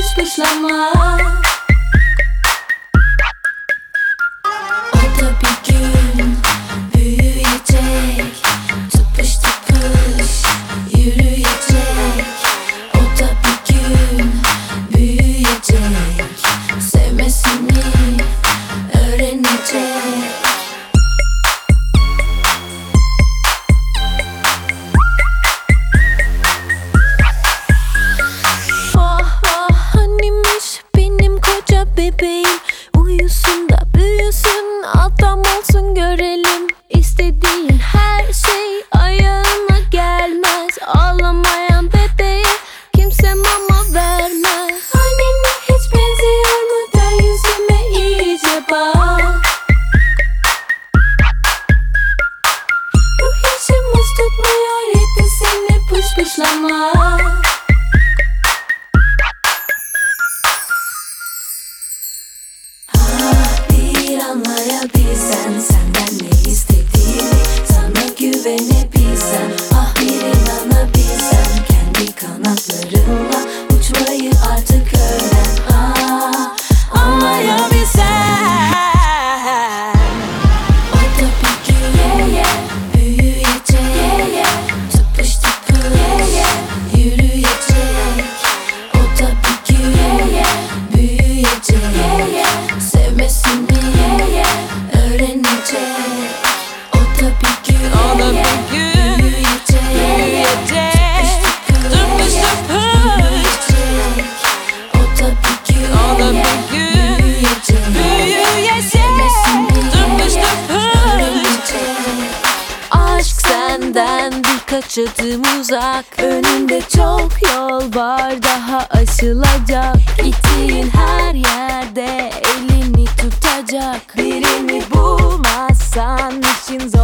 hiç hoşlanmaz senden birkaç adım uzak. Önünde çok yol var daha aşılacak Gittiğin her yerde elini tutacak. Birini bulmazsan işin zor.